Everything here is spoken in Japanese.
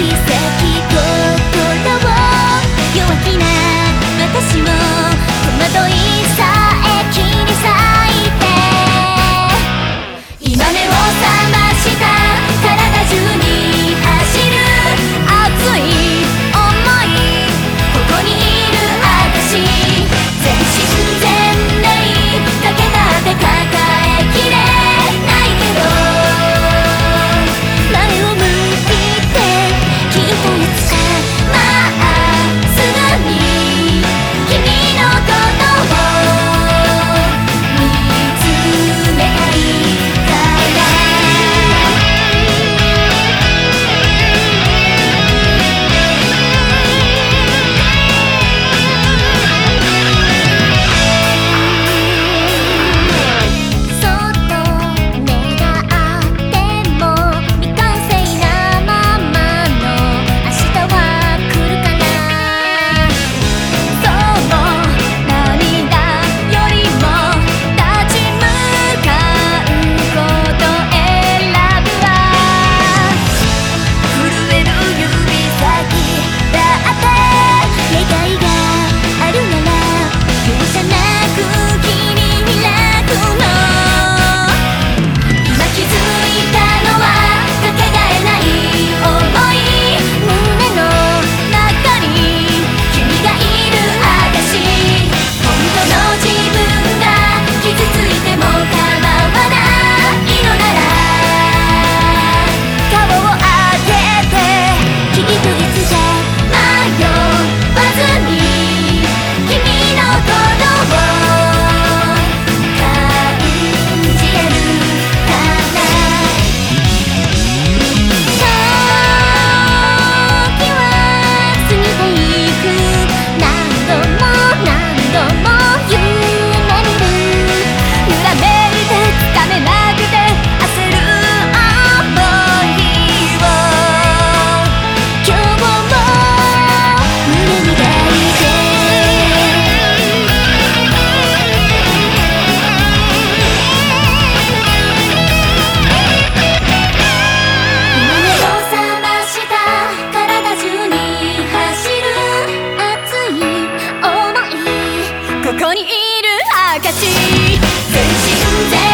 奇跡弱気な私を戸惑い証全身全